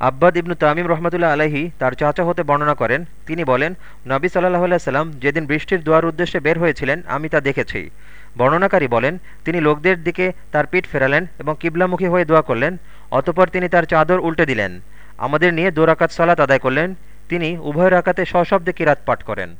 আব্বাদ ইবনু তামিম রহমতুল্লাহ আলহি তার চাচা হতে বর্ণনা করেন, তিনি বলেন, নবী সাল্লাহ সাল্লাম যেদিন বৃষ্টির দোয়ার উদ্দেশ্যে বের হয়েছিলেন, আমি তা দেখেছি। বর্ণনাকারী বলেন, তিনি লোকদের দিকে তার পিঠ ফেরালেন এবং কিবলামুখী হয়ে দোয়া করলেন, অতপর তিনি তার চাদর উল্টে দিলেন। আমাদের নিয়ে দোরাকাত সালাত আদায় করলেন, তিনি উভয় রাকাতে সশব্দে কিরাত পাঠ করেন।